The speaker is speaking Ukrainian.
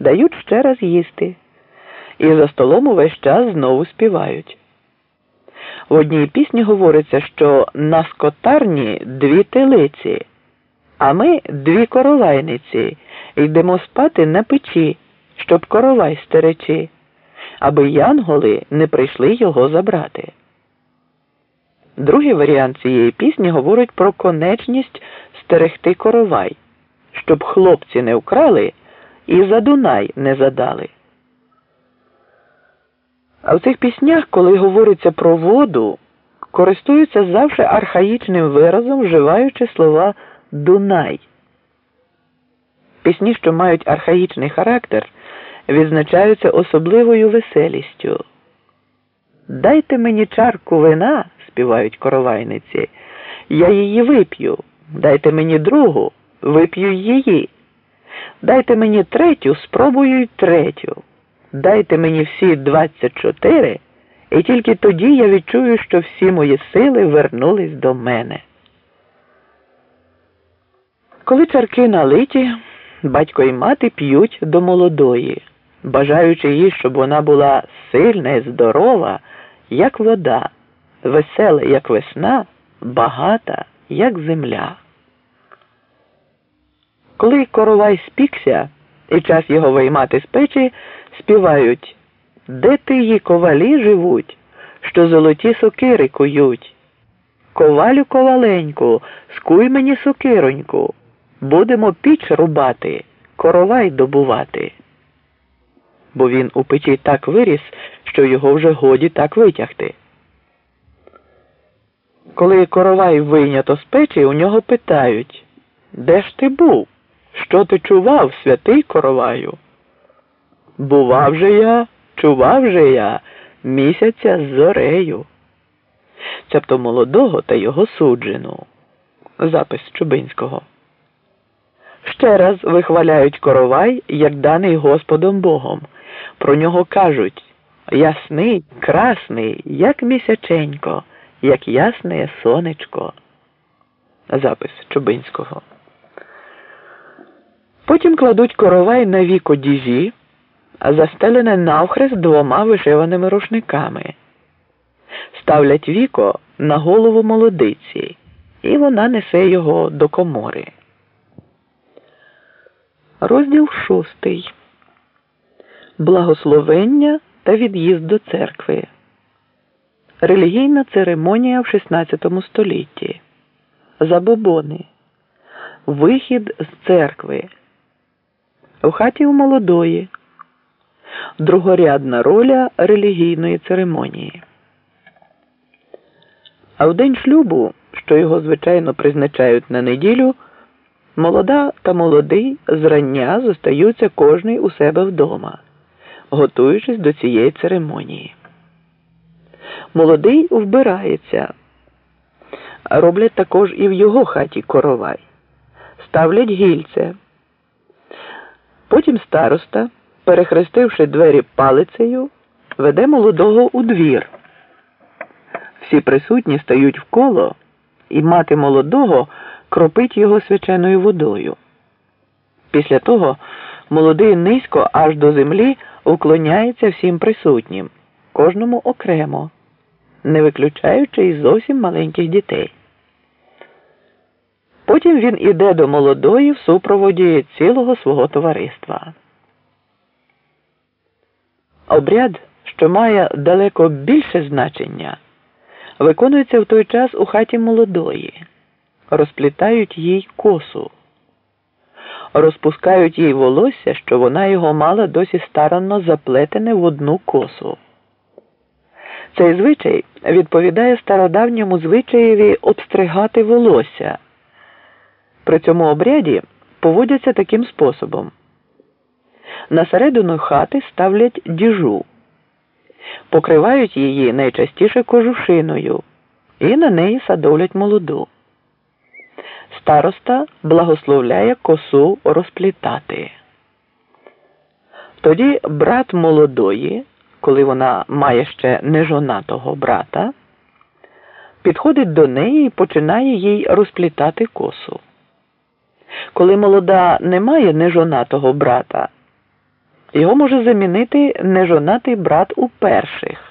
дають ще раз їсти, і за столом увесь час знову співають. В одній пісні говориться, що на скотарні дві телиці, а ми дві коровайниці, йдемо спати на печі, щоб коровай стеречи, аби янголи не прийшли його забрати. Другий варіант цієї пісні говорить про конечність стерегти коровай, щоб хлопці не вкрали і за Дунай не задали. А в цих піснях, коли говориться про воду, користуються завжди архаїчним виразом, вживаючи слова Дунай. Пісні, що мають архаїчний характер, відзначаються особливою веселістю. Дайте мені чарку вина, співають коровайниці, я її вип'ю. Дайте мені другу, вип'ю її. Дайте мені третю, спробую й третю. Дайте мені всі 24, і тільки тоді я відчую, що всі мої сили вернулись до мене. Коли чарки налиті, батько і мати п'ють до молодої, бажаючи їй, щоб вона була сильна і здорова, як вода, весела, як весна, багата, як земля. Коли коровай спікся і час його виймати з печі, співають Де ти її ковалі живуть, що золоті сокири кують? Ковалю коваленьку, скуй мені сокироньку, будемо піч рубати, коровай добувати. Бо він у печі так виріс, що його вже годі так витягти. Коли коровай вийнято з печі, у нього питають Де ж ти був? Що ти чував, святий короваю? Бував же я, чував же я місяця з зорею, цебто молодого та його суджену. Запис Чубинського. Ще раз вихваляють коровай, як даний Господом Богом. Про нього кажуть ясний, красний, як місяченько, як ясне сонечко. Запис Чубинського. Потім кладуть коровай на віко діжі, застелене навхрест двома вишиваними рушниками. Ставлять віко на голову молодиці, і вона несе його до комори. Розділ шостий. Благословення та від'їзд до церкви. Релігійна церемонія в XVI столітті. Забобони. Вихід з церкви. У хаті у молодої. Другорядна роля релігійної церемонії. А в день шлюбу, що його звичайно призначають на неділю, молода та молодий зрання зостаються кожний у себе вдома, готуючись до цієї церемонії. Молодий вбирається. Роблять також і в його хаті коровай, ставлять гільце. Потім староста, перехрестивши двері палицею, веде молодого у двір. Всі присутні стають в коло, і мати молодого кропить його свяченою водою. Після того молодий низько аж до землі уклоняється всім присутнім, кожному окремо, не виключаючи й зовсім маленьких дітей. Потім він іде до молодої в супроводі цілого свого товариства. Обряд, що має далеко більше значення, виконується в той час у хаті молодої, розплітають їй косу, розпускають їй волосся, що вона його мала досі старанно заплетене в одну косу. Цей звичай відповідає стародавньому звичаєві обстригати волосся. При цьому обряді поводяться таким способом. На середину хати ставлять діжу, покривають її найчастіше кожушиною і на неї садовлять молоду. Староста благословляє косу розплітати. Тоді брат молодої, коли вона має ще нежонатого брата, підходить до неї і починає їй розплітати косу. Коли молода не має нежонатого брата, Його може замінити нежонатий брат у перших.